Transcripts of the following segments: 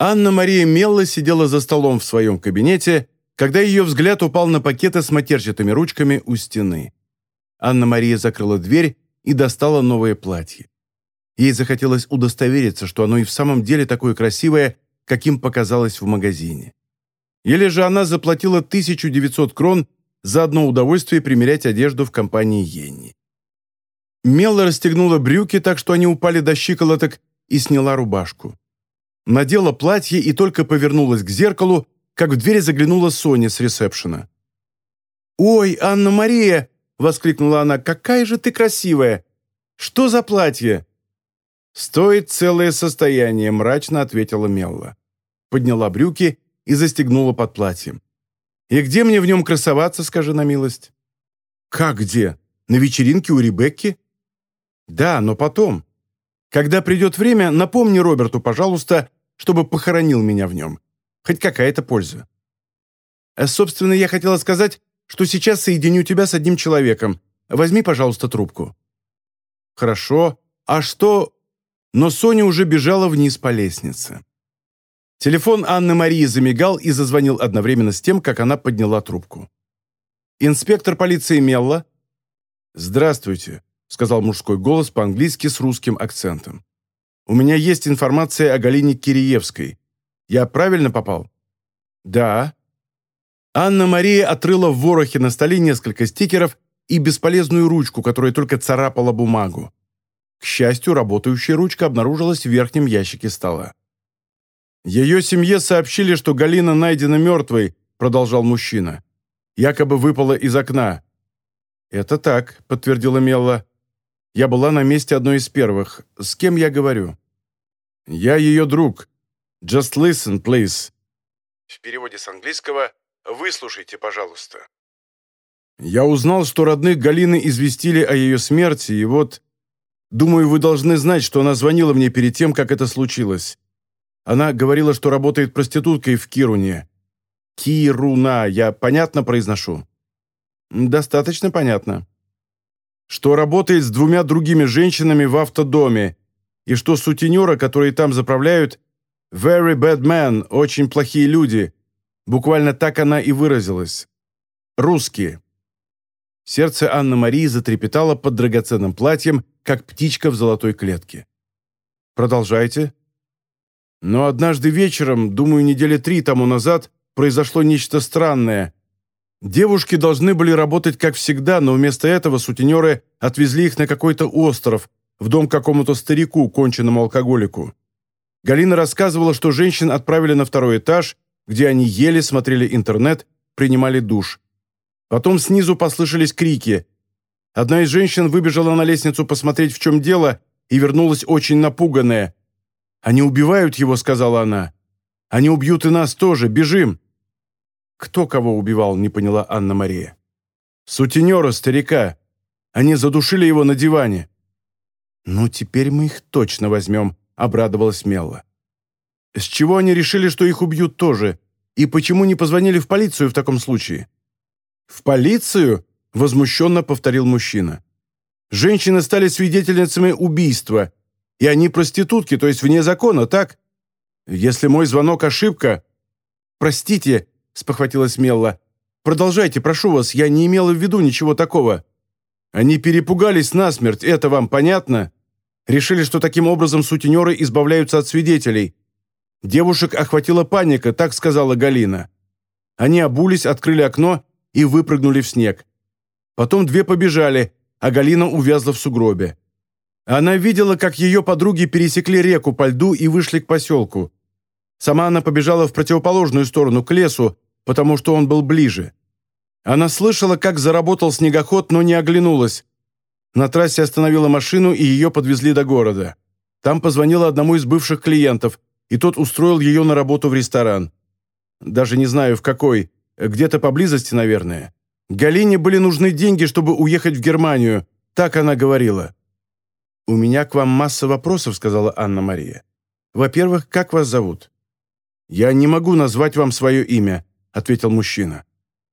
Анна-Мария Мелла сидела за столом в своем кабинете, когда ее взгляд упал на пакеты с матерчатыми ручками у стены. Анна-Мария закрыла дверь и достала новое платье. Ей захотелось удостовериться, что оно и в самом деле такое красивое, каким показалось в магазине. Или же она заплатила 1900 крон за одно удовольствие примерять одежду в компании Йенни. Мелла расстегнула брюки так, что они упали до щиколоток, и сняла рубашку надела платье и только повернулась к зеркалу, как в дверь заглянула Соня с ресепшена. «Ой, Анна-Мария!» — воскликнула она. «Какая же ты красивая! Что за платье?» «Стоит целое состояние», — мрачно ответила Мелла. Подняла брюки и застегнула под платьем. «И где мне в нем красоваться, скажи на милость?» «Как где? На вечеринке у Ребекки?» «Да, но потом. Когда придет время, напомни Роберту, пожалуйста, чтобы похоронил меня в нем. Хоть какая-то польза. А, собственно, я хотела сказать, что сейчас соединю тебя с одним человеком. Возьми, пожалуйста, трубку». «Хорошо. А что...» Но Соня уже бежала вниз по лестнице. Телефон Анны-Марии замигал и зазвонил одновременно с тем, как она подняла трубку. «Инспектор полиции Мелла?» «Здравствуйте», — сказал мужской голос по-английски с русским акцентом. У меня есть информация о Галине Киреевской. Я правильно попал?» «Да». Анна-Мария отрыла в ворохе на столе несколько стикеров и бесполезную ручку, которая только царапала бумагу. К счастью, работающая ручка обнаружилась в верхнем ящике стола. «Ее семье сообщили, что Галина найдена мертвой», продолжал мужчина. «Якобы выпала из окна». «Это так», — подтвердила Мелла. Я была на месте одной из первых. С кем я говорю?» «Я ее друг. Just listen, please». В переводе с английского «Выслушайте, пожалуйста». Я узнал, что родных Галины известили о ее смерти, и вот... Думаю, вы должны знать, что она звонила мне перед тем, как это случилось. Она говорила, что работает проституткой в Кируне. Кируна, я понятно произношу? Достаточно понятно что работает с двумя другими женщинами в автодоме, и что сутенера, которые там заправляют, «very bad men», очень плохие люди. Буквально так она и выразилась. Русские. Сердце Анны-Марии затрепетало под драгоценным платьем, как птичка в золотой клетке. «Продолжайте». Но однажды вечером, думаю, недели три тому назад, произошло нечто странное – Девушки должны были работать как всегда, но вместо этого сутенеры отвезли их на какой-то остров, в дом какому-то старику, конченному алкоголику. Галина рассказывала, что женщин отправили на второй этаж, где они ели, смотрели интернет, принимали душ. Потом снизу послышались крики. Одна из женщин выбежала на лестницу посмотреть, в чем дело, и вернулась очень напуганная. «Они убивают его», — сказала она. «Они убьют и нас тоже. Бежим!» «Кто кого убивал?» – не поняла Анна-Мария. «Сутенера, старика. Они задушили его на диване». «Ну, теперь мы их точно возьмем», – обрадовалась Мелла. «С чего они решили, что их убьют тоже? И почему не позвонили в полицию в таком случае?» «В полицию?» – возмущенно повторил мужчина. «Женщины стали свидетельницами убийства, и они проститутки, то есть вне закона, так? Если мой звонок ошибка...» «Простите, спохватилась Мелла. «Продолжайте, прошу вас, я не имела в виду ничего такого. Они перепугались насмерть, это вам понятно? Решили, что таким образом сутенеры избавляются от свидетелей. Девушек охватила паника, так сказала Галина. Они обулись, открыли окно и выпрыгнули в снег. Потом две побежали, а Галина увязла в сугробе. Она видела, как ее подруги пересекли реку по льду и вышли к поселку. Сама она побежала в противоположную сторону, к лесу, потому что он был ближе. Она слышала, как заработал снегоход, но не оглянулась. На трассе остановила машину, и ее подвезли до города. Там позвонила одному из бывших клиентов, и тот устроил ее на работу в ресторан. Даже не знаю, в какой. Где-то поблизости, наверное. Галине были нужны деньги, чтобы уехать в Германию. Так она говорила. «У меня к вам масса вопросов», — сказала Анна-Мария. «Во-первых, как вас зовут?» «Я не могу назвать вам свое имя ответил мужчина.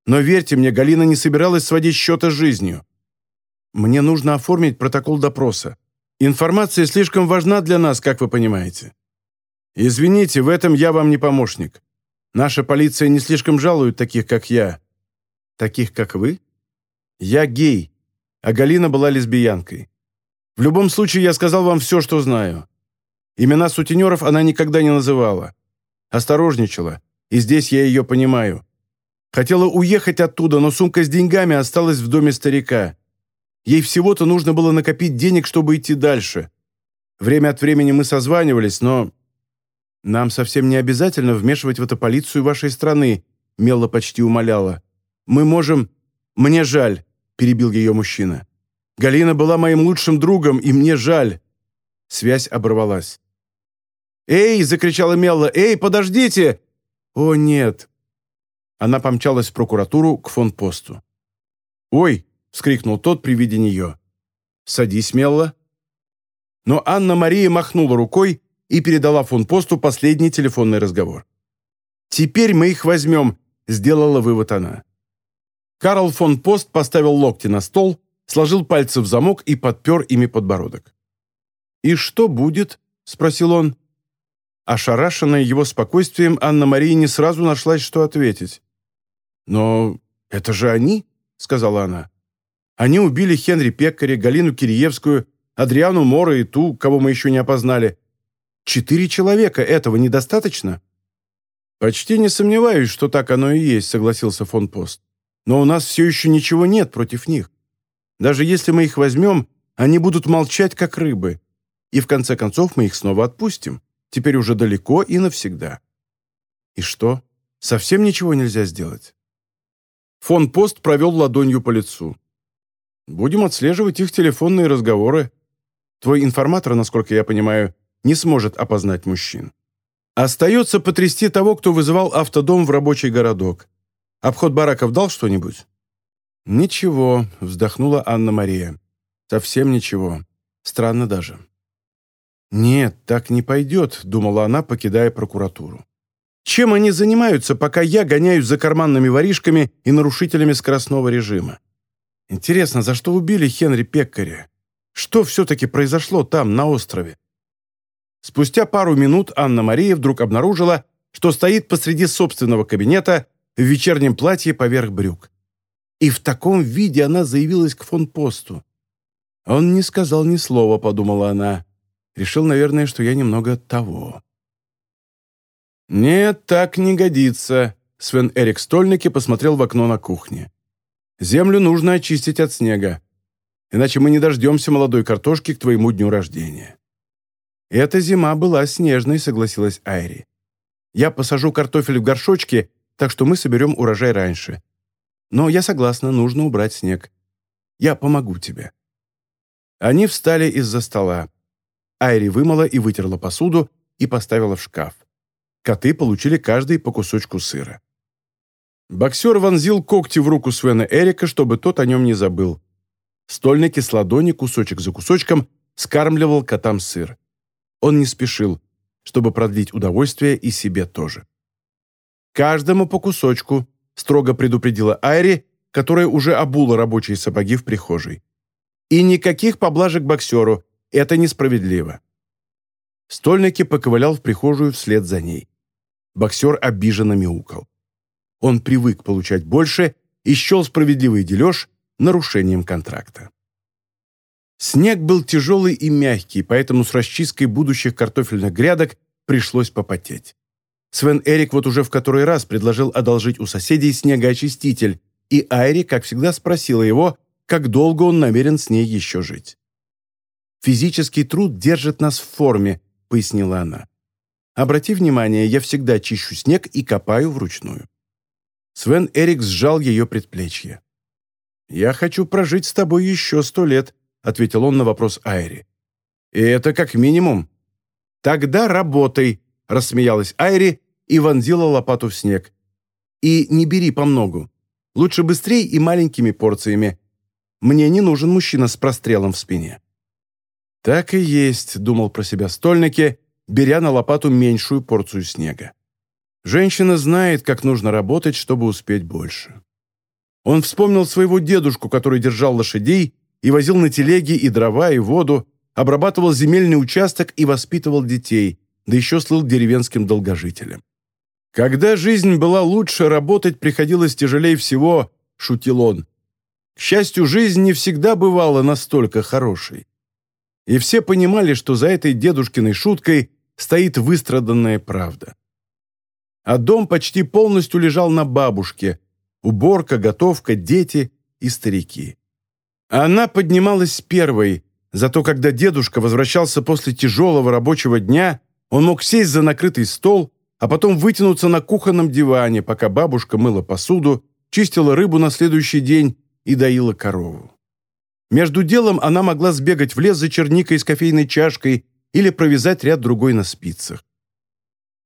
«Но верьте мне, Галина не собиралась сводить счеты с жизнью. Мне нужно оформить протокол допроса. Информация слишком важна для нас, как вы понимаете». «Извините, в этом я вам не помощник. Наша полиция не слишком жалует таких, как я». «Таких, как вы?» «Я гей, а Галина была лесбиянкой. В любом случае, я сказал вам все, что знаю. Имена сутенеров она никогда не называла. Осторожничала, и здесь я ее понимаю. Хотела уехать оттуда, но сумка с деньгами осталась в доме старика. Ей всего-то нужно было накопить денег, чтобы идти дальше. Время от времени мы созванивались, но... Нам совсем не обязательно вмешивать в это полицию вашей страны, Мелла почти умоляла. Мы можем... Мне жаль, перебил ее мужчина. Галина была моим лучшим другом, и мне жаль. Связь оборвалась. «Эй!» — закричала Мелла. «Эй, подождите!» «О, нет!» Она помчалась в прокуратуру к фонпосту. «Ой!» — вскрикнул тот при виде нее. «Садись, Мелла». Но Анна-Мария махнула рукой и передала фонпосту последний телефонный разговор. «Теперь мы их возьмем», — сделала вывод она. Карл фон Пост поставил локти на стол, сложил пальцы в замок и подпер ими подбородок. «И что будет?» — спросил он. Ошарашенная его спокойствием, Анна-Мария не сразу нашлась, что ответить. «Но это же они», — сказала она. «Они убили Хенри Пеккари, Галину Кириевскую, Адриану Мора и ту, кого мы еще не опознали. Четыре человека, этого недостаточно?» «Почти не сомневаюсь, что так оно и есть», — согласился фон Пост. «Но у нас все еще ничего нет против них. Даже если мы их возьмем, они будут молчать, как рыбы. И в конце концов мы их снова отпустим. Теперь уже далеко и навсегда. И что? Совсем ничего нельзя сделать? Фон Пост провел ладонью по лицу. Будем отслеживать их телефонные разговоры. Твой информатор, насколько я понимаю, не сможет опознать мужчин. Остается потрясти того, кто вызывал автодом в рабочий городок. Обход бараков дал что-нибудь? «Ничего», — вздохнула Анна-Мария. «Совсем ничего. Странно даже». «Нет, так не пойдет», — думала она, покидая прокуратуру. «Чем они занимаются, пока я гоняюсь за карманными воришками и нарушителями скоростного режима? Интересно, за что убили Хенри Пеккаря? Что все-таки произошло там, на острове?» Спустя пару минут Анна-Мария вдруг обнаружила, что стоит посреди собственного кабинета в вечернем платье поверх брюк. И в таком виде она заявилась к фонпосту. «Он не сказал ни слова», — подумала она. Решил, наверное, что я немного того. «Нет, так не годится», — Свен Эрик Стольники посмотрел в окно на кухне. «Землю нужно очистить от снега, иначе мы не дождемся молодой картошки к твоему дню рождения». «Эта зима была снежной», — согласилась Айри. «Я посажу картофель в горшочки, так что мы соберем урожай раньше. Но я согласна, нужно убрать снег. Я помогу тебе». Они встали из-за стола. Айри вымыла и вытерла посуду и поставила в шкаф. Коты получили каждый по кусочку сыра. Боксер вонзил когти в руку Свена Эрика, чтобы тот о нем не забыл. Стольники с ладони, кусочек за кусочком, скармливал котам сыр. Он не спешил, чтобы продлить удовольствие и себе тоже. «Каждому по кусочку», — строго предупредила Айри, которая уже обула рабочие сапоги в прихожей. «И никаких поблажек боксеру, это несправедливо». Стольники поковылял в прихожую вслед за ней. Боксер обиженно мяукал. Он привык получать больше и счел справедливый дележ нарушением контракта. Снег был тяжелый и мягкий, поэтому с расчисткой будущих картофельных грядок пришлось попотеть. Свен Эрик вот уже в который раз предложил одолжить у соседей снегоочиститель, и Айри, как всегда, спросила его, как долго он намерен с ней еще жить. «Физический труд держит нас в форме», — пояснила она. «Обрати внимание, я всегда чищу снег и копаю вручную». Свен Эрик сжал ее предплечье. «Я хочу прожить с тобой еще сто лет», — ответил он на вопрос Айри. «И это как минимум». «Тогда работай», — рассмеялась Айри и вонзила лопату в снег. «И не бери помногу. Лучше быстрее и маленькими порциями. Мне не нужен мужчина с прострелом в спине». «Так и есть», — думал про себя стольники, беря на лопату меньшую порцию снега. Женщина знает, как нужно работать, чтобы успеть больше. Он вспомнил своего дедушку, который держал лошадей и возил на телеге и дрова, и воду, обрабатывал земельный участок и воспитывал детей, да еще слыл деревенским долгожителем. «Когда жизнь была лучше, работать приходилось тяжелее всего», — шутил он. К счастью, жизнь не всегда бывала настолько хорошей. И все понимали, что за этой дедушкиной шуткой стоит выстраданная правда. А дом почти полностью лежал на бабушке. Уборка, готовка, дети и старики. Она поднималась первой, зато когда дедушка возвращался после тяжелого рабочего дня, он мог сесть за накрытый стол, а потом вытянуться на кухонном диване, пока бабушка мыла посуду, чистила рыбу на следующий день и доила корову. Между делом она могла сбегать в лес за черникой с кофейной чашкой или провязать ряд другой на спицах.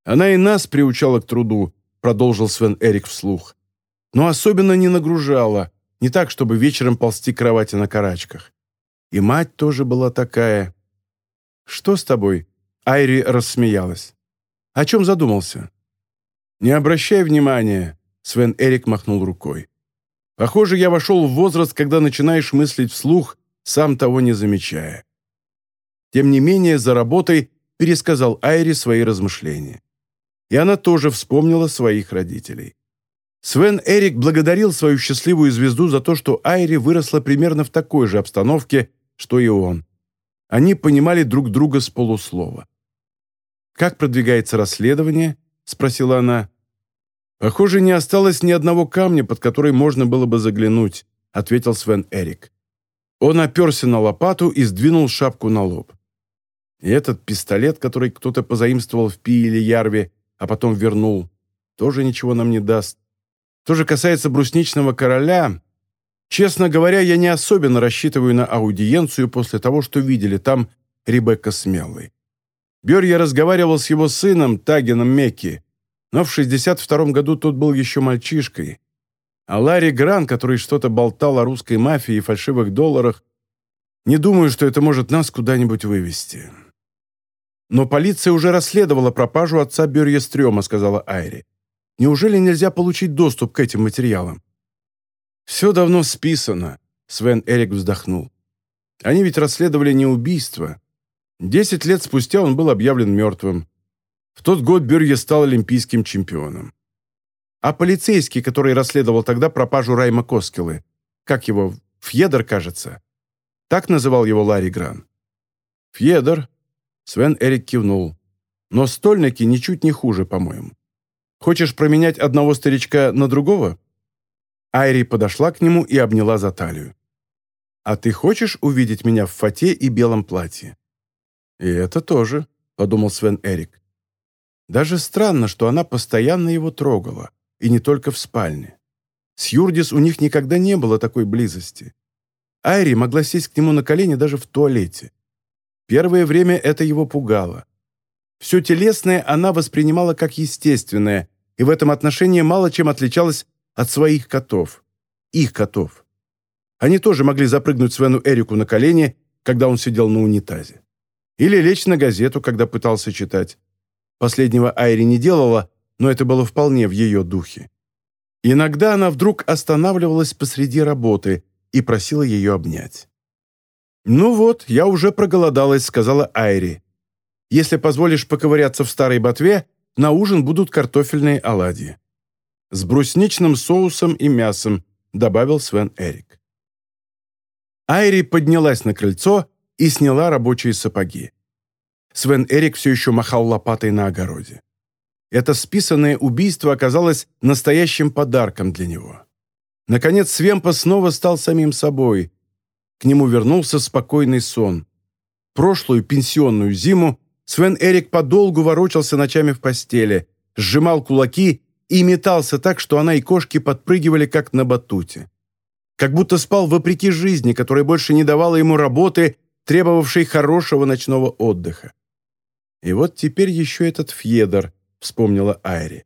«Она и нас приучала к труду», — продолжил Свен Эрик вслух. «Но особенно не нагружала, не так, чтобы вечером ползти к кровати на карачках. И мать тоже была такая». «Что с тобой?» — Айри рассмеялась. «О чем задумался?» «Не обращай внимания», — Свен Эрик махнул рукой. «Похоже, я вошел в возраст, когда начинаешь мыслить вслух, сам того не замечая». Тем не менее, за работой пересказал Айри свои размышления. И она тоже вспомнила своих родителей. Свен Эрик благодарил свою счастливую звезду за то, что Айри выросла примерно в такой же обстановке, что и он. Они понимали друг друга с полуслова. «Как продвигается расследование?» — спросила она. «Похоже, не осталось ни одного камня, под который можно было бы заглянуть», — ответил Свен Эрик. Он оперся на лопату и сдвинул шапку на лоб. И этот пистолет, который кто-то позаимствовал в Пи или Ярве, а потом вернул, тоже ничего нам не даст. То же касается брусничного короля. Честно говоря, я не особенно рассчитываю на аудиенцию после того, что видели там Ребекка Смелый. Берья разговаривал с его сыном, Тагином Мекки, но в 62 году тот был еще мальчишкой. А Ларри Гран, который что-то болтал о русской мафии и фальшивых долларах, не думаю, что это может нас куда-нибудь вывести. «Но полиция уже расследовала пропажу отца Берья Стрёма», — сказала Айри. «Неужели нельзя получить доступ к этим материалам?» «Все давно списано», — Свен Эрик вздохнул. «Они ведь расследовали не убийство. Десять лет спустя он был объявлен мертвым. В тот год Берье стал олимпийским чемпионом. А полицейский, который расследовал тогда пропажу Райма Коскелы, как его, Фьедер, кажется, так называл его Ларри Гран. Фьедер, Свен Эрик кивнул. «Но стольники ничуть не хуже, по-моему. Хочешь променять одного старичка на другого?» Айри подошла к нему и обняла за талию. «А ты хочешь увидеть меня в фате и белом платье?» «И это тоже», — подумал Свен Эрик. Даже странно, что она постоянно его трогала, и не только в спальне. С Юрдис у них никогда не было такой близости. Айри могла сесть к нему на колени даже в туалете. Первое время это его пугало. Все телесное она воспринимала как естественное, и в этом отношении мало чем отличалась от своих котов. Их котов. Они тоже могли запрыгнуть Свену Эрику на колени, когда он сидел на унитазе. Или лечь на газету, когда пытался читать. Последнего Айри не делала, но это было вполне в ее духе. Иногда она вдруг останавливалась посреди работы и просила ее обнять. «Ну вот, я уже проголодалась», — сказала Айри. «Если позволишь поковыряться в старой ботве, на ужин будут картофельные оладьи». «С брусничным соусом и мясом», — добавил Свен Эрик. Айри поднялась на крыльцо и сняла рабочие сапоги. Свен Эрик все еще махал лопатой на огороде. Это списанное убийство оказалось настоящим подарком для него. Наконец Свемпа снова стал самим собой, к нему вернулся спокойный сон. Прошлую пенсионную зиму Свен Эрик подолгу ворочался ночами в постели, сжимал кулаки и метался так, что она и кошки подпрыгивали, как на батуте. Как будто спал вопреки жизни, которая больше не давала ему работы, требовавшей хорошего ночного отдыха. И вот теперь еще этот Фьедор, вспомнила Айри.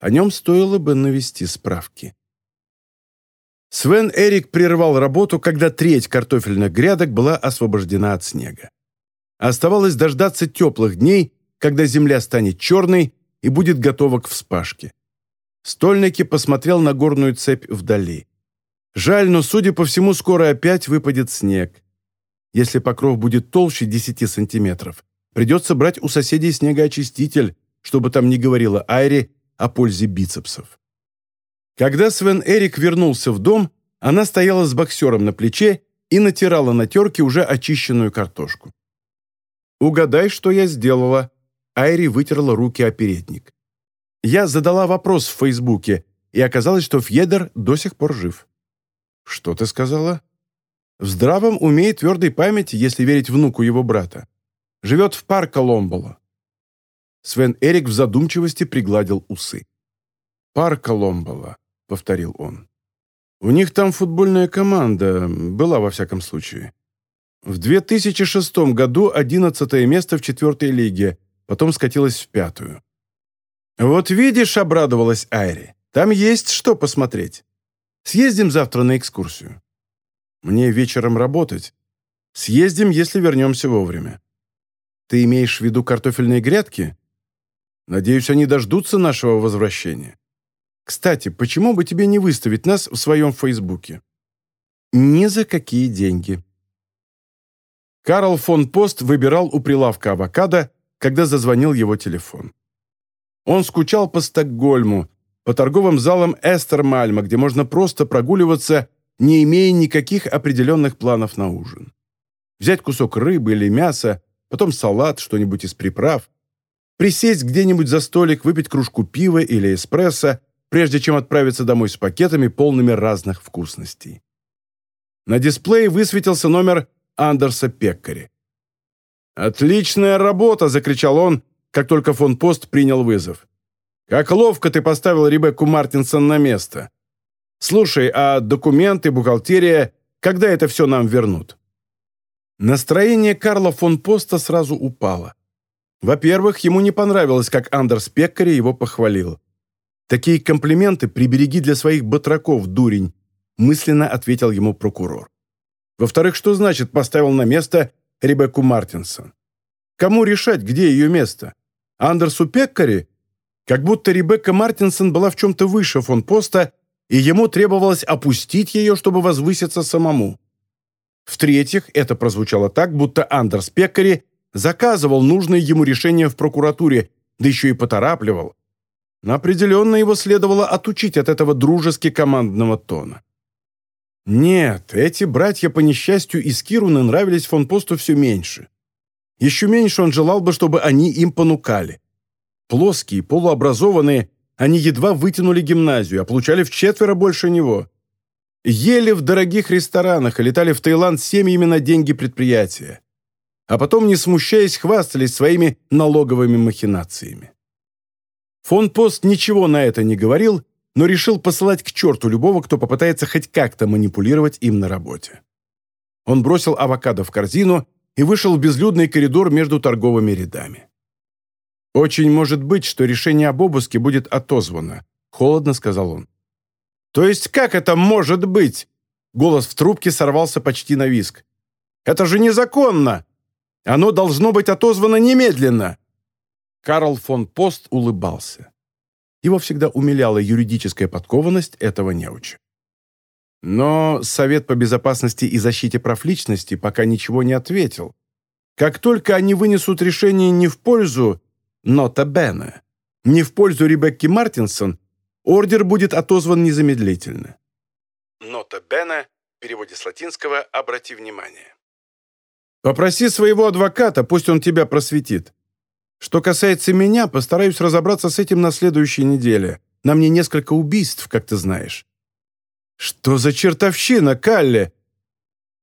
О нем стоило бы навести справки. Свен Эрик прервал работу, когда треть картофельных грядок была освобождена от снега. Оставалось дождаться теплых дней, когда земля станет черной и будет готова к вспашке. Стольники посмотрел на горную цепь вдали. Жаль, но, судя по всему, скоро опять выпадет снег. Если покров будет толще 10 сантиметров, придется брать у соседей снегоочиститель, чтобы там не говорила Айри о пользе бицепсов. Когда Свен Эрик вернулся в дом, она стояла с боксером на плече и натирала на терке уже очищенную картошку. «Угадай, что я сделала», — Айри вытерла руки о передник. Я задала вопрос в Фейсбуке, и оказалось, что Фьедер до сих пор жив. «Что ты сказала?» «В здравом уме и твердой памяти, если верить внуку его брата. Живет в парк Коломбола». Свен Эрик в задумчивости пригладил усы. «Парк Коломбола», — повторил он. «У них там футбольная команда, была во всяком случае. В 2006 году 11 место в четвертой лиге, потом скатилась в пятую. «Вот видишь», — обрадовалась Айри, — «там есть что посмотреть. Съездим завтра на экскурсию». «Мне вечером работать. Съездим, если вернемся вовремя». «Ты имеешь в виду картофельные грядки?» «Надеюсь, они дождутся нашего возвращения. Кстати, почему бы тебе не выставить нас в своем Фейсбуке?» «Ни за какие деньги». Карл фон Пост выбирал у прилавка авокадо, когда зазвонил его телефон. Он скучал по Стокгольму, по торговым залам Эстермальма, где можно просто прогуливаться, не имея никаких определенных планов на ужин. Взять кусок рыбы или мяса, потом салат, что-нибудь из приправ, присесть где-нибудь за столик, выпить кружку пива или эспрессо, прежде чем отправиться домой с пакетами, полными разных вкусностей. На дисплее высветился номер Андерса Пеккари. «Отличная работа!» – закричал он, как только фон Пост принял вызов. «Как ловко ты поставил Ребекку Мартинсон на место. Слушай, а документы, бухгалтерия, когда это все нам вернут?» Настроение Карла фон Поста сразу упало. Во-первых, ему не понравилось, как Андерс Пеккари его похвалил. «Такие комплименты прибереги для своих батраков, дурень», мысленно ответил ему прокурор. Во-вторых, что значит поставил на место Ребекку Мартинсон? Кому решать, где ее место? Андерсу Пеккари, как будто Ребекка Мартинсон была в чем-то выше фон Поста, и ему требовалось опустить ее, чтобы возвыситься самому. В-третьих, это прозвучало так, будто Андерс Пеккари заказывал нужное ему решение в прокуратуре, да еще и поторапливал. Но определенно его следовало отучить от этого дружески командного тона. Нет, эти братья по несчастью из Кируны нравились фон Посту все меньше. Еще меньше он желал бы, чтобы они им понукали. Плоские, полуобразованные, они едва вытянули гимназию, а получали в четверо больше него. Ели в дорогих ресторанах и летали в Таиланд семьями на деньги предприятия. А потом, не смущаясь, хвастались своими налоговыми махинациями. Фон Пост ничего на это не говорил, но решил посылать к черту любого, кто попытается хоть как-то манипулировать им на работе. Он бросил авокадо в корзину и вышел в безлюдный коридор между торговыми рядами. «Очень может быть, что решение об обыске будет отозвано», — холодно сказал он. «То есть как это может быть?» Голос в трубке сорвался почти на виск. «Это же незаконно! Оно должно быть отозвано немедленно!» Карл фон Пост улыбался. Его всегда умиляла юридическая подкованность этого неуча. Но Совет по безопасности и защите прав личности пока ничего не ответил. Как только они вынесут решение не в пользу Нота Бена, не в пользу Ребекки Мартинсон, ордер будет отозван незамедлительно. Нота Бена, в переводе с латинского «обрати внимание». Попроси своего адвоката, пусть он тебя просветит. Что касается меня, постараюсь разобраться с этим на следующей неделе. На мне несколько убийств, как ты знаешь. «Что за чертовщина, Калле?»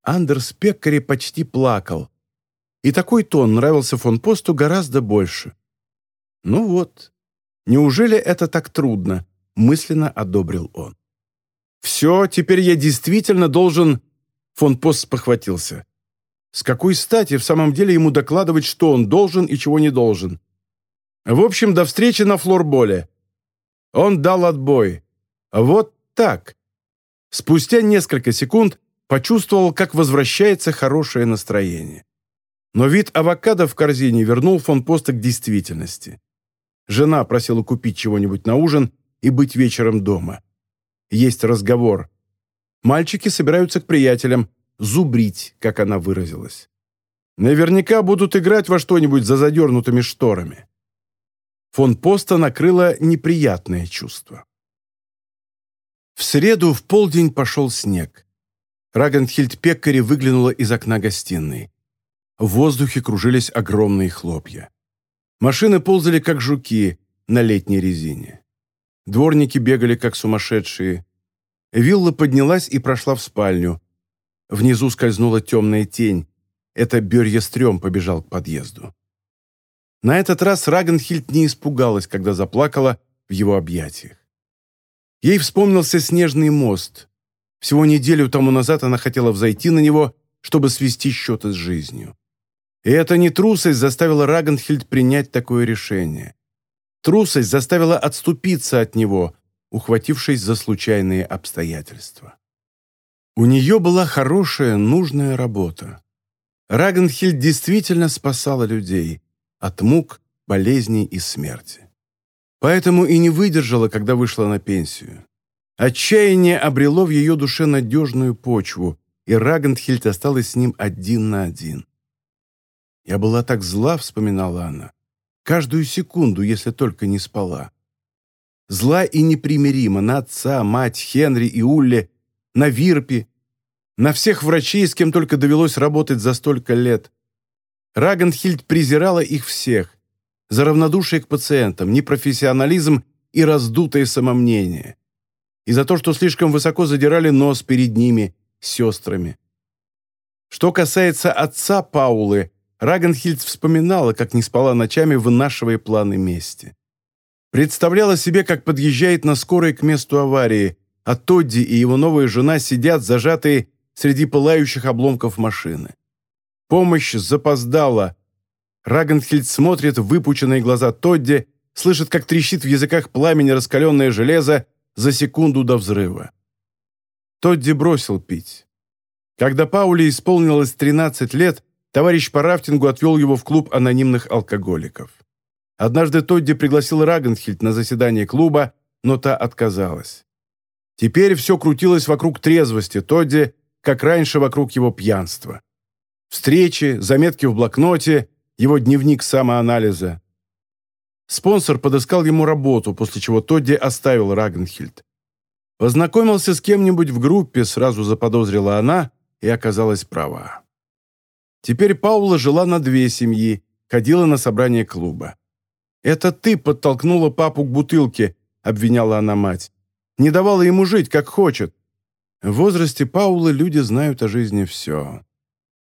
Андерс Пеккари почти плакал. И такой тон нравился фон Посту гораздо больше. «Ну вот, неужели это так трудно?» — мысленно одобрил он. «Все, теперь я действительно должен...» Фон Пост похватился. С какой стати в самом деле ему докладывать, что он должен и чего не должен? В общем, до встречи на флорболе. Он дал отбой. Вот так. Спустя несколько секунд почувствовал, как возвращается хорошее настроение. Но вид авокадо в корзине вернул фон Поста к действительности. Жена просила купить чего-нибудь на ужин и быть вечером дома. Есть разговор. Мальчики собираются к приятелям, зубрить, как она выразилась. Наверняка будут играть во что-нибудь за задернутыми шторами. Фон Поста накрыло неприятное чувство. В среду в полдень пошел снег. Рагенхильд Пеккари выглянула из окна гостиной. В воздухе кружились огромные хлопья. Машины ползали, как жуки, на летней резине. Дворники бегали, как сумасшедшие. Вилла поднялась и прошла в спальню. Внизу скользнула темная тень. Это Берья Стрём побежал к подъезду. На этот раз Рагенхильд не испугалась, когда заплакала в его объятиях. Ей вспомнился снежный мост. Всего неделю тому назад она хотела взойти на него, чтобы свести счеты с жизнью. И эта не трусость заставила Рагенхильд принять такое решение. Трусость заставила отступиться от него, ухватившись за случайные обстоятельства. У нее была хорошая, нужная работа. Рагенхильд действительно спасала людей от мук, болезней и смерти. Поэтому и не выдержала, когда вышла на пенсию. Отчаяние обрело в ее душе надежную почву, и Рагенхильд осталась с ним один на один. «Я была так зла», — вспоминала она, «каждую секунду, если только не спала. Зла и непримирима на отца, мать, Хенри и Улле, на Вирпи, на всех врачей, с кем только довелось работать за столько лет. Рагенхильд презирала их всех, за равнодушие к пациентам, непрофессионализм и раздутое самомнение. И за то, что слишком высоко задирали нос перед ними, сестрами. Что касается отца Паулы, Рагенхильд вспоминала, как не спала ночами, вынашивая планы мести. Представляла себе, как подъезжает на скорой к месту аварии, а Тодди и его новая жена сидят, зажатые среди пылающих обломков машины. Помощь запоздала, Рагенхильд смотрит в выпученные глаза Тодди, слышит, как трещит в языках пламени раскаленное железо за секунду до взрыва. Тодди бросил пить. Когда Пауле исполнилось 13 лет, товарищ по рафтингу отвел его в клуб анонимных алкоголиков. Однажды Тодди пригласил Рагенхильд на заседание клуба, но та отказалась. Теперь все крутилось вокруг трезвости Тодди, как раньше вокруг его пьянства. Встречи, заметки в блокноте, его дневник самоанализа. Спонсор подыскал ему работу, после чего Тодди оставил Рагнхильд. Познакомился с кем-нибудь в группе, сразу заподозрила она и оказалась права. Теперь Паула жила на две семьи, ходила на собрание клуба. «Это ты подтолкнула папу к бутылке», — обвиняла она мать. «Не давала ему жить, как хочет». В возрасте Паулы люди знают о жизни все.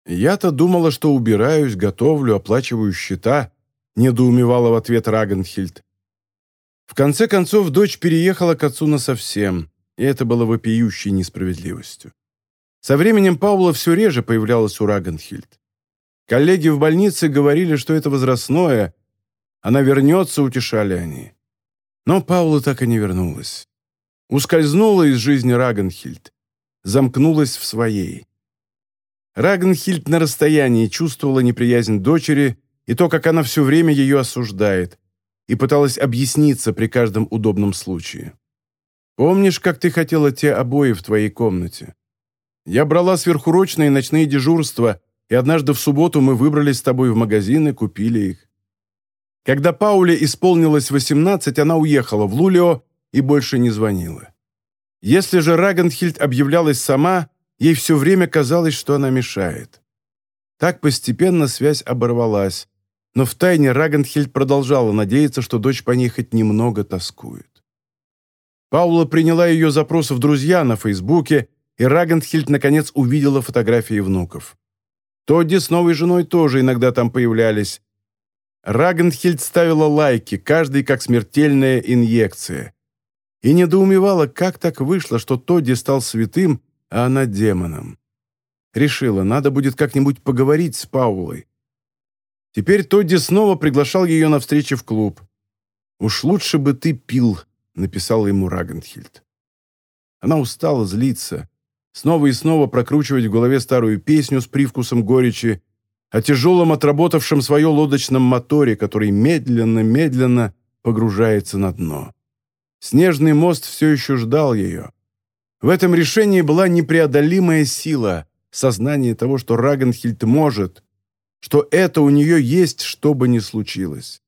«Я-то думала, что убираюсь, готовлю, оплачиваю счета», — недоумевала в ответ Рагенхильд. В конце концов, дочь переехала к отцу насовсем, и это было вопиющей несправедливостью. Со временем Паула все реже появлялась у Рагенхильд. Коллеги в больнице говорили, что это возрастное. Она вернется, утешали они. Но Паула так и не вернулась. Ускользнула из жизни Рагенхильд. Замкнулась в своей. Рагнхильд на расстоянии чувствовала неприязнь дочери и то, как она все время ее осуждает, и пыталась объясниться при каждом удобном случае. «Помнишь, как ты хотела те обои в твоей комнате? Я брала сверхурочные ночные дежурства, и однажды в субботу мы выбрались с тобой в магазин и купили их. Когда Пауле исполнилось 18, она уехала в Лулио и больше не звонила. Если же Рагенхильд объявлялась сама, Ей все время казалось, что она мешает. Так постепенно связь оборвалась, но втайне Рагенхильд продолжала надеяться, что дочь по ней хоть немного тоскует. Паула приняла ее запросы в друзья на Фейсбуке, и Рагенхильд наконец увидела фотографии внуков. Тодди с новой женой тоже иногда там появлялись. Рагенхильд ставила лайки, каждый как смертельная инъекция. И недоумевала, как так вышло, что Тодди стал святым, а она демоном. Решила, надо будет как-нибудь поговорить с Паулой. Теперь Тодди снова приглашал ее на встречи в клуб. «Уж лучше бы ты пил», — написала ему Рагенхильд. Она устала злиться, снова и снова прокручивать в голове старую песню с привкусом горечи, о тяжелом отработавшем свое лодочном моторе, который медленно-медленно погружается на дно. Снежный мост все еще ждал ее. В этом решении была непреодолимая сила, сознание того, что Рагенхильд может, что это у нее есть, что бы ни случилось.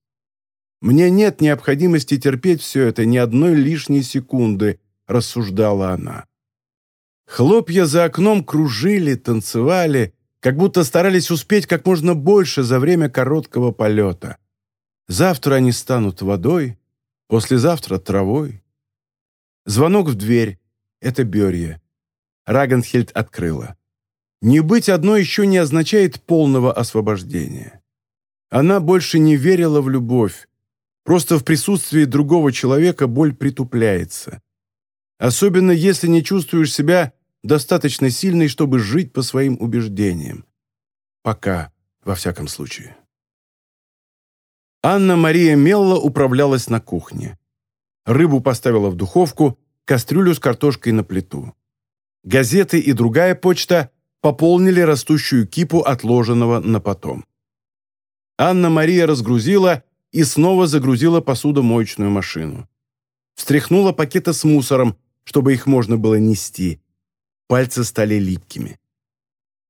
«Мне нет необходимости терпеть все это ни одной лишней секунды», — рассуждала она. Хлопья за окном кружили, танцевали, как будто старались успеть как можно больше за время короткого полета. Завтра они станут водой, послезавтра — травой. Звонок в дверь — это Берье. Рагенхельд открыла. Не быть одной еще не означает полного освобождения. Она больше не верила в любовь. Просто в присутствии другого человека боль притупляется. Особенно если не чувствуешь себя достаточно сильной, чтобы жить по своим убеждениям. Пока, во всяком случае. Анна-Мария Мелла управлялась на кухне. Рыбу поставила в духовку, кастрюлю с картошкой на плиту. Газеты и другая почта пополнили растущую кипу отложенного на потом. Анна-Мария разгрузила и снова загрузила посудомоечную машину. Встряхнула пакеты с мусором, чтобы их можно было нести. Пальцы стали липкими.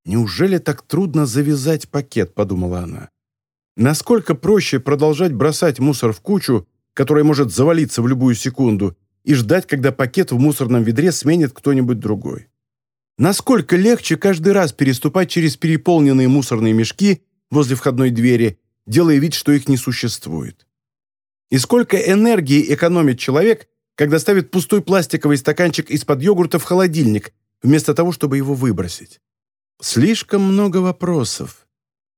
«Неужели так трудно завязать пакет?» – подумала она. «Насколько проще продолжать бросать мусор в кучу, которая может завалиться в любую секунду, и ждать, когда пакет в мусорном ведре сменит кто-нибудь другой?» Насколько легче каждый раз переступать через переполненные мусорные мешки возле входной двери, делая вид, что их не существует. И сколько энергии экономит человек, когда ставит пустой пластиковый стаканчик из-под йогурта в холодильник, вместо того, чтобы его выбросить. Слишком много вопросов.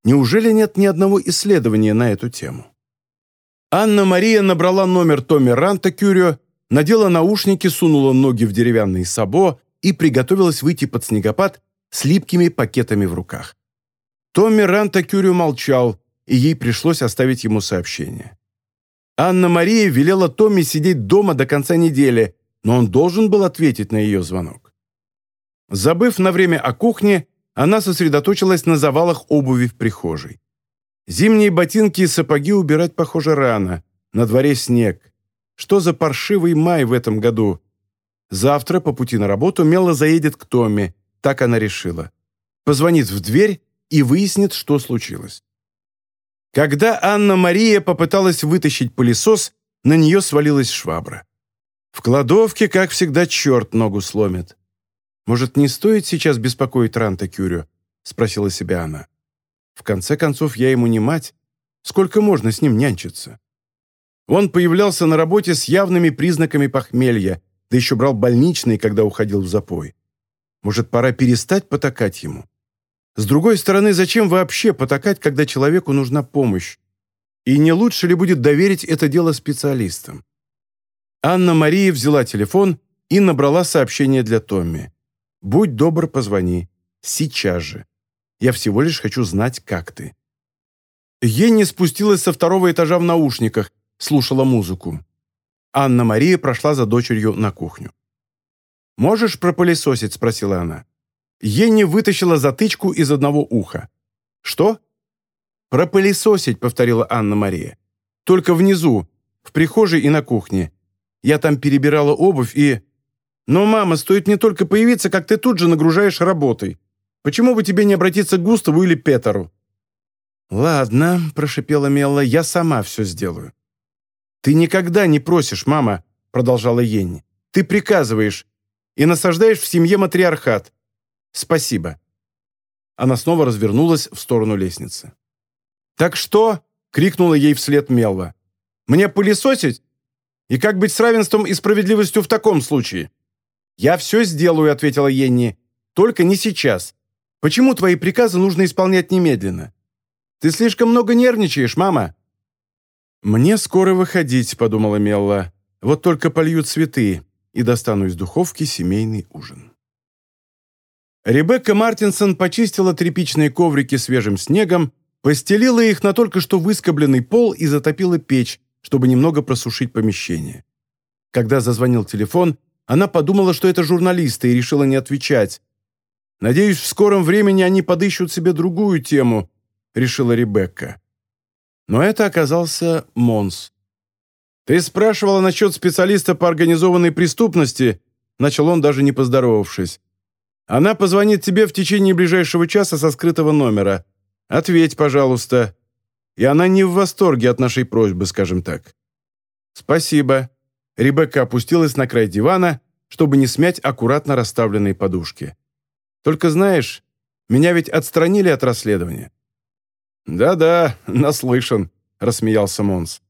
Неужели нет ни одного исследования на эту тему? Анна-Мария набрала номер Томми Ранта Кюрио, надела наушники, сунула ноги в деревянный сабо и приготовилась выйти под снегопад с липкими пакетами в руках. Томми Ранта Кюрю молчал, и ей пришлось оставить ему сообщение. Анна-Мария велела Томми сидеть дома до конца недели, но он должен был ответить на ее звонок. Забыв на время о кухне, она сосредоточилась на завалах обуви в прихожей. Зимние ботинки и сапоги убирать, похоже, рано. На дворе снег. Что за паршивый май в этом году? Завтра по пути на работу Мелла заедет к Томми, так она решила. Позвонит в дверь и выяснит, что случилось. Когда Анна-Мария попыталась вытащить пылесос, на нее свалилась швабра. В кладовке, как всегда, черт ногу сломит. «Может, не стоит сейчас беспокоить Ранта Кюрю?» — спросила себя она. «В конце концов, я ему не мать. Сколько можно с ним нянчиться?» Он появлялся на работе с явными признаками похмелья, да еще брал больничный, когда уходил в запой. Может, пора перестать потакать ему? С другой стороны, зачем вообще потакать, когда человеку нужна помощь? И не лучше ли будет доверить это дело специалистам? Анна-Мария взяла телефон и набрала сообщение для Томми. «Будь добр, позвони. Сейчас же. Я всего лишь хочу знать, как ты». Енни спустилась со второго этажа в наушниках, слушала музыку. Анна-Мария прошла за дочерью на кухню. «Можешь пропылесосить?» – спросила она. Енни вытащила затычку из одного уха. «Что?» «Пропылесосить», – повторила Анна-Мария. «Только внизу, в прихожей и на кухне. Я там перебирала обувь и...» «Но, мама, стоит мне только появиться, как ты тут же нагружаешь работой. Почему бы тебе не обратиться к Густаву или Петеру?» «Ладно», – прошипела Мелла, – «я сама все сделаю». «Ты никогда не просишь, мама», — продолжала Енни. «Ты приказываешь и насаждаешь в семье матриархат. Спасибо». Она снова развернулась в сторону лестницы. «Так что?» — крикнула ей вслед Мелва. «Мне пылесосить? И как быть с равенством и справедливостью в таком случае?» «Я все сделаю», — ответила Енни. «Только не сейчас. Почему твои приказы нужно исполнять немедленно? Ты слишком много нервничаешь, мама». «Мне скоро выходить», — подумала Мелла. «Вот только полью цветы и достану из духовки семейный ужин». Ребекка Мартинсон почистила тряпичные коврики свежим снегом, постелила их на только что выскобленный пол и затопила печь, чтобы немного просушить помещение. Когда зазвонил телефон, она подумала, что это журналисты, и решила не отвечать. «Надеюсь, в скором времени они подыщут себе другую тему», — решила Ребекка. Но это оказался Монс. «Ты спрашивала насчет специалиста по организованной преступности?» Начал он, даже не поздоровавшись. «Она позвонит тебе в течение ближайшего часа со скрытого номера. Ответь, пожалуйста. И она не в восторге от нашей просьбы, скажем так. Спасибо. Ребекка опустилась на край дивана, чтобы не смять аккуратно расставленные подушки. Только знаешь, меня ведь отстранили от расследования. «Да-да, наслышан», — рассмеялся Монс.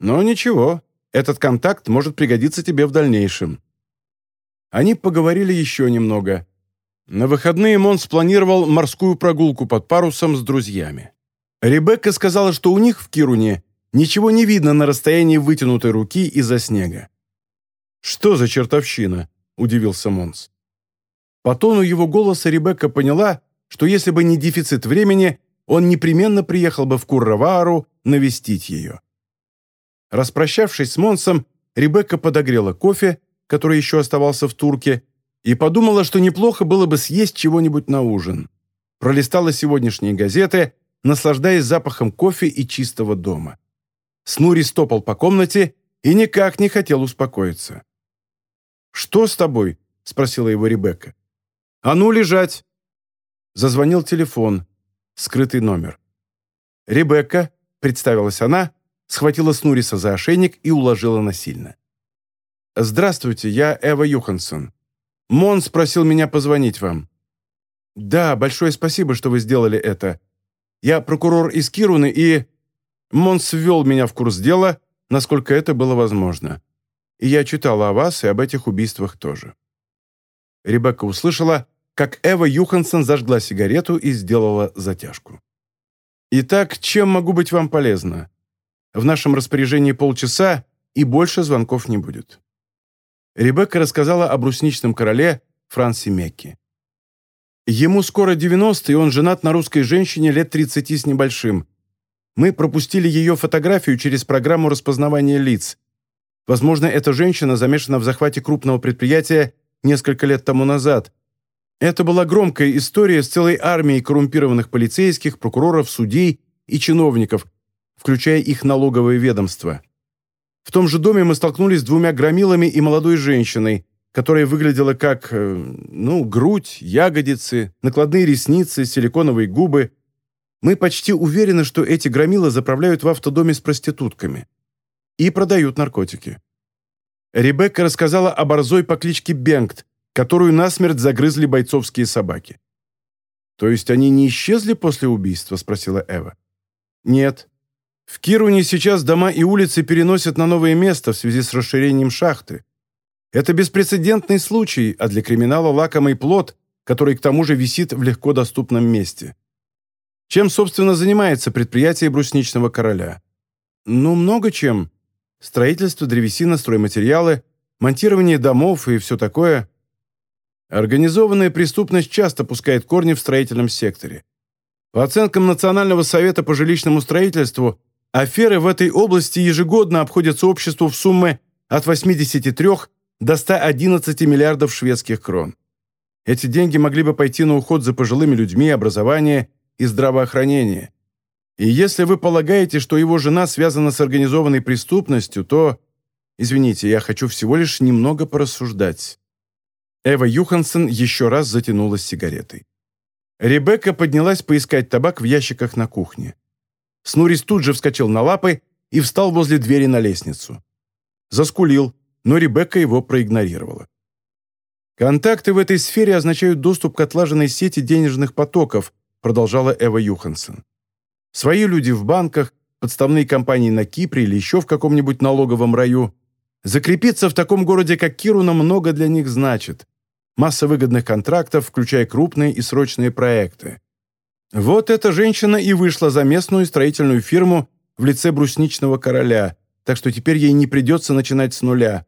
«Но ничего, этот контакт может пригодиться тебе в дальнейшем». Они поговорили еще немного. На выходные Монс планировал морскую прогулку под парусом с друзьями. Ребекка сказала, что у них в Кируне ничего не видно на расстоянии вытянутой руки из-за снега. «Что за чертовщина?» – удивился Монс. По тону его голоса Ребекка поняла, что если бы не дефицит времени, он непременно приехал бы в Курравару навестить ее. Распрощавшись с Монсом, Ребекка подогрела кофе, который еще оставался в турке, и подумала, что неплохо было бы съесть чего-нибудь на ужин. Пролистала сегодняшние газеты, наслаждаясь запахом кофе и чистого дома. Снури стопал по комнате и никак не хотел успокоиться. «Что с тобой?» – спросила его Ребекка. «А ну, лежать!» Зазвонил телефон. Скрытый номер. «Ребекка», – представилась она, схватила Снуриса за ошейник и уложила насильно. «Здравствуйте, я Эва Юхансон. Мон спросил меня позвонить вам». «Да, большое спасибо, что вы сделали это. Я прокурор из Кируны и...» Монс ввел меня в курс дела, насколько это было возможно. И я читала о вас и об этих убийствах тоже. Ребекка услышала, как Эва Юхансон зажгла сигарету и сделала затяжку. «Итак, чем могу быть вам полезна? В нашем распоряжении полчаса, и больше звонков не будет». Ребекка рассказала о брусничном короле Франси Мекки. Ему скоро 90, и он женат на русской женщине лет 30 с небольшим. Мы пропустили ее фотографию через программу распознавания лиц. Возможно, эта женщина замешана в захвате крупного предприятия несколько лет тому назад. Это была громкая история с целой армией коррумпированных полицейских, прокуроров, судей и чиновников, включая их налоговое ведомство. В том же доме мы столкнулись с двумя громилами и молодой женщиной, которая выглядела как, э, ну, грудь, ягодицы, накладные ресницы, силиконовые губы. Мы почти уверены, что эти громилы заправляют в автодоме с проститутками и продают наркотики. Ребекка рассказала о борзой по кличке Бенгт, которую насмерть загрызли бойцовские собаки. «То есть они не исчезли после убийства?» – спросила Эва. «Нет. В Кируне сейчас дома и улицы переносят на новое место в связи с расширением шахты. Это беспрецедентный случай, а для криминала лакомый плод, который к тому же висит в легко доступном месте. Чем, собственно, занимается предприятие брусничного короля? Ну, много чем. Строительство, древесина, стройматериалы, монтирование домов и все такое. Организованная преступность часто пускает корни в строительном секторе. По оценкам Национального совета по жилищному строительству, аферы в этой области ежегодно обходятся обществу в суммы от 83 до 111 миллиардов шведских крон. Эти деньги могли бы пойти на уход за пожилыми людьми, образование и здравоохранение. И если вы полагаете, что его жена связана с организованной преступностью, то... Извините, я хочу всего лишь немного порассуждать». Эва Юхансон еще раз затянулась сигаретой. Ребекка поднялась поискать табак в ящиках на кухне. Снурис тут же вскочил на лапы и встал возле двери на лестницу. Заскулил, но Ребекка его проигнорировала. «Контакты в этой сфере означают доступ к отлаженной сети денежных потоков», продолжала Эва Юхансон. «Свои люди в банках, подставные компании на Кипре или еще в каком-нибудь налоговом раю. Закрепиться в таком городе, как Кируна, много для них значит. Масса выгодных контрактов, включая крупные и срочные проекты. Вот эта женщина и вышла за местную строительную фирму в лице брусничного короля, так что теперь ей не придется начинать с нуля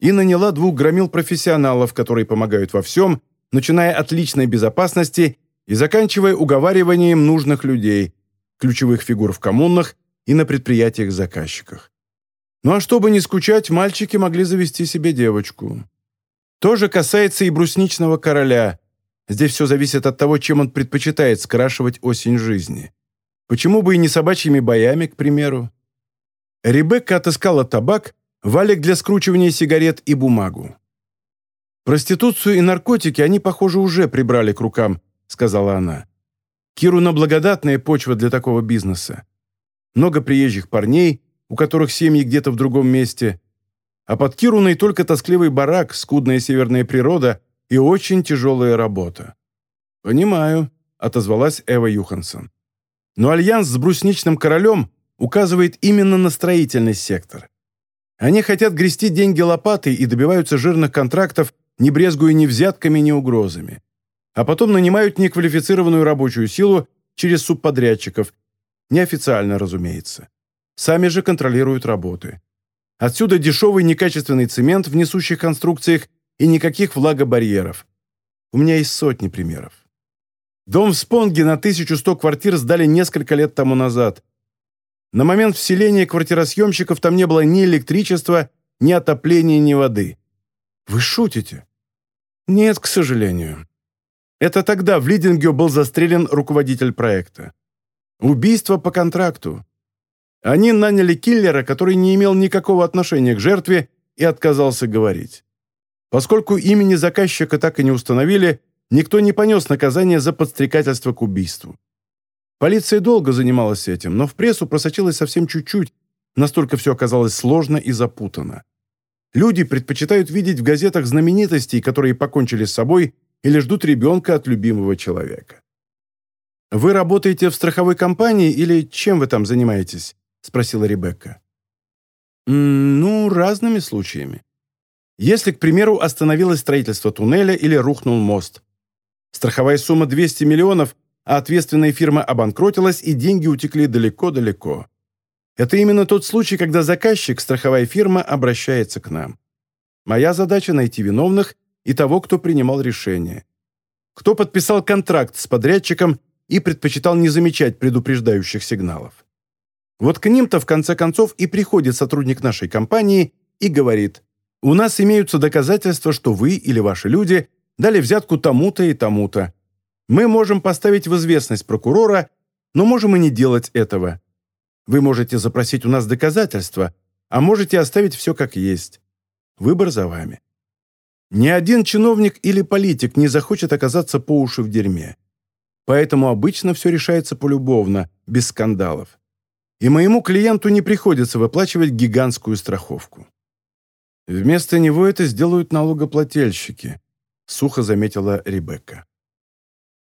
и наняла двух громил-профессионалов, которые помогают во всем, начиная от личной безопасности и заканчивая уговариванием нужных людей, ключевых фигур в коммунах и на предприятиях-заказчиках. Ну а чтобы не скучать, мальчики могли завести себе девочку. То же касается и брусничного короля. Здесь все зависит от того, чем он предпочитает скрашивать осень жизни. Почему бы и не собачьими боями, к примеру? Ребекка отыскала табак валик для скручивания сигарет и бумагу. «Проституцию и наркотики они, похоже, уже прибрали к рукам», — сказала она. Кируна благодатная почва для такого бизнеса. Много приезжих парней, у которых семьи где-то в другом месте. А под Кируной только тоскливый барак, скудная северная природа и очень тяжелая работа. «Понимаю», — отозвалась Эва Юхансон. «Но альянс с брусничным королем указывает именно на строительный сектор. Они хотят грести деньги лопатой и добиваются жирных контрактов, не брезгуя ни взятками, ни угрозами а потом нанимают неквалифицированную рабочую силу через субподрядчиков, неофициально, разумеется. Сами же контролируют работы. Отсюда дешевый некачественный цемент в несущих конструкциях и никаких влагобарьеров. У меня есть сотни примеров. Дом в Спонге на 1100 квартир сдали несколько лет тому назад. На момент вселения квартиросъемщиков там не было ни электричества, ни отопления, ни воды. Вы шутите? Нет, к сожалению. Это тогда в Лидинге был застрелен руководитель проекта. Убийство по контракту. Они наняли киллера, который не имел никакого отношения к жертве и отказался говорить. Поскольку имени заказчика так и не установили, никто не понес наказание за подстрекательство к убийству. Полиция долго занималась этим, но в прессу просочилось совсем чуть-чуть, настолько все оказалось сложно и запутано. Люди предпочитают видеть в газетах знаменитостей, которые покончили с собой или ждут ребенка от любимого человека. «Вы работаете в страховой компании или чем вы там занимаетесь?» – спросила Ребекка. «Ну, разными случаями. Если, к примеру, остановилось строительство туннеля или рухнул мост. Страховая сумма 200 миллионов, а ответственная фирма обанкротилась и деньги утекли далеко-далеко. Это именно тот случай, когда заказчик, страховая фирма, обращается к нам. Моя задача – найти виновных и того, кто принимал решение. Кто подписал контракт с подрядчиком и предпочитал не замечать предупреждающих сигналов. Вот к ним-то в конце концов и приходит сотрудник нашей компании и говорит, «У нас имеются доказательства, что вы или ваши люди дали взятку тому-то и тому-то. Мы можем поставить в известность прокурора, но можем и не делать этого. Вы можете запросить у нас доказательства, а можете оставить все как есть. Выбор за вами. Ни один чиновник или политик не захочет оказаться по уши в дерьме. Поэтому обычно все решается полюбовно, без скандалов. И моему клиенту не приходится выплачивать гигантскую страховку. Вместо него это сделают налогоплательщики, сухо заметила Ребекка.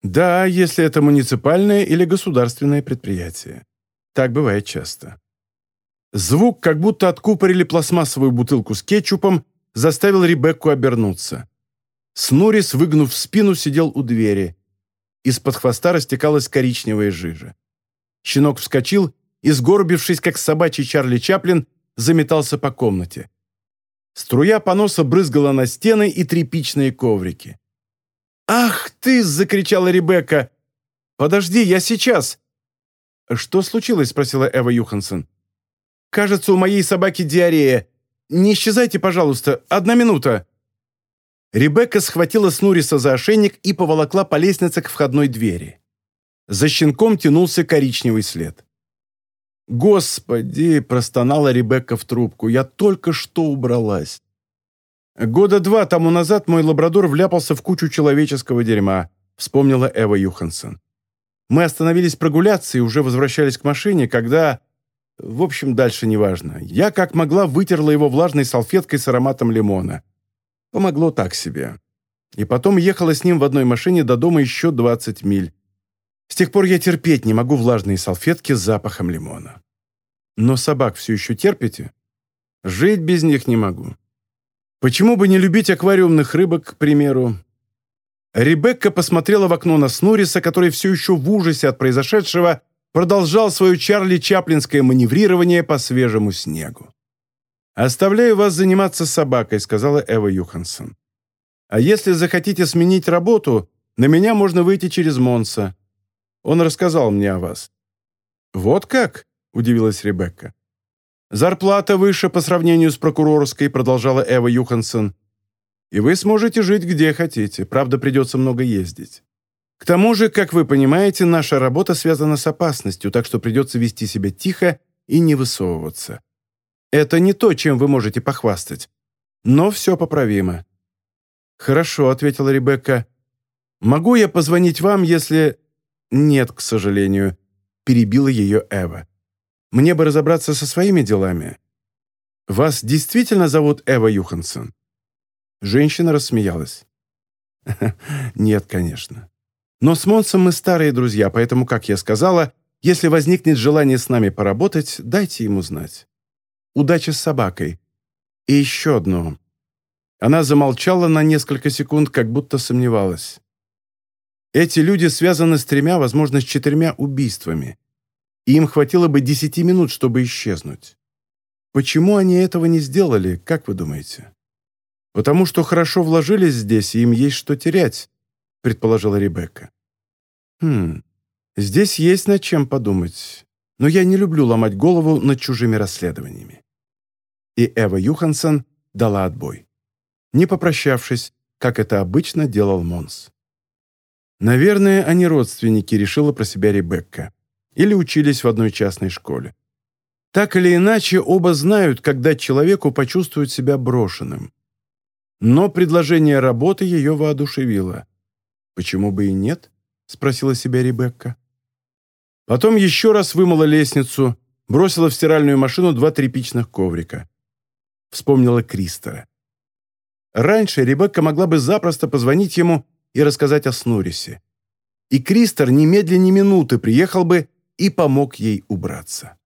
Да, если это муниципальное или государственное предприятие. Так бывает часто. Звук, как будто откупорили пластмассовую бутылку с кетчупом, заставил Ребекку обернуться. Снурис, выгнув спину, сидел у двери. Из-под хвоста растекалась коричневая жижа. Щенок вскочил и, сгорбившись, как собачий Чарли Чаплин, заметался по комнате. Струя поноса брызгала на стены и тряпичные коврики. «Ах ты!» — закричала Ребекка. «Подожди, я сейчас!» «Что случилось?» — спросила Эва Юхансон. «Кажется, у моей собаки диарея. Не исчезайте, пожалуйста. Одна минута». Ребекка схватила Снуриса за ошейник и поволокла по лестнице к входной двери. За щенком тянулся коричневый след. «Господи!» – простонала Ребекка в трубку. «Я только что убралась». «Года два тому назад мой лабрадор вляпался в кучу человеческого дерьма», – вспомнила Эва Юхансон. «Мы остановились прогуляться и уже возвращались к машине, когда...» В общем, дальше неважно. Я как могла вытерла его влажной салфеткой с ароматом лимона. Помогло так себе. И потом ехала с ним в одной машине до дома еще 20 миль. С тех пор я терпеть не могу влажные салфетки с запахом лимона. Но собак все еще терпите? Жить без них не могу. Почему бы не любить аквариумных рыбок, к примеру? Ребекка посмотрела в окно на Снуриса, который все еще в ужасе от произошедшего продолжал свое Чарли Чаплинское маневрирование по свежему снегу. «Оставляю вас заниматься собакой», — сказала Эва Юхансон. «А если захотите сменить работу, на меня можно выйти через Монса. Он рассказал мне о вас». «Вот как?» — удивилась Ребекка. «Зарплата выше по сравнению с прокурорской», — продолжала Эва Юхансон. «И вы сможете жить где хотите, правда, придется много ездить. К тому же, как вы понимаете, наша работа связана с опасностью, так что придется вести себя тихо и не высовываться. Это не то, чем вы можете похвастать. Но все поправимо». «Хорошо», — ответила Ребекка. «Могу я позвонить вам, если...» «Нет, к сожалению», — перебила ее Эва. «Мне бы разобраться со своими делами. Вас действительно зовут Эва Юхансон?» Женщина рассмеялась. «Нет, конечно. Но с Монсом мы старые друзья, поэтому, как я сказала, если возникнет желание с нами поработать, дайте ему знать. Удачи с собакой. И еще одно. Она замолчала на несколько секунд, как будто сомневалась. Эти люди связаны с тремя, возможно, с четырьмя убийствами. И им хватило бы десяти минут, чтобы исчезнуть. Почему они этого не сделали, как вы думаете? Потому что хорошо вложились здесь, и им есть что терять, предположила Ребекка. Хм, Здесь есть над чем подумать, но я не люблю ломать голову над чужими расследованиями. И Эва Юхансон дала отбой, не попрощавшись, как это обычно делал Монс. Наверное, они родственники, решила про себя Ребекка, или учились в одной частной школе. Так или иначе, оба знают, когда человеку почувствует себя брошенным. Но предложение работы ее воодушевило. «Почему бы и нет?» — спросила себя Ребекка. Потом еще раз вымыла лестницу, бросила в стиральную машину два тряпичных коврика. Вспомнила Кристера. Раньше Ребекка могла бы запросто позвонить ему и рассказать о Снурисе. И Кристер немедленно минуты приехал бы и помог ей убраться.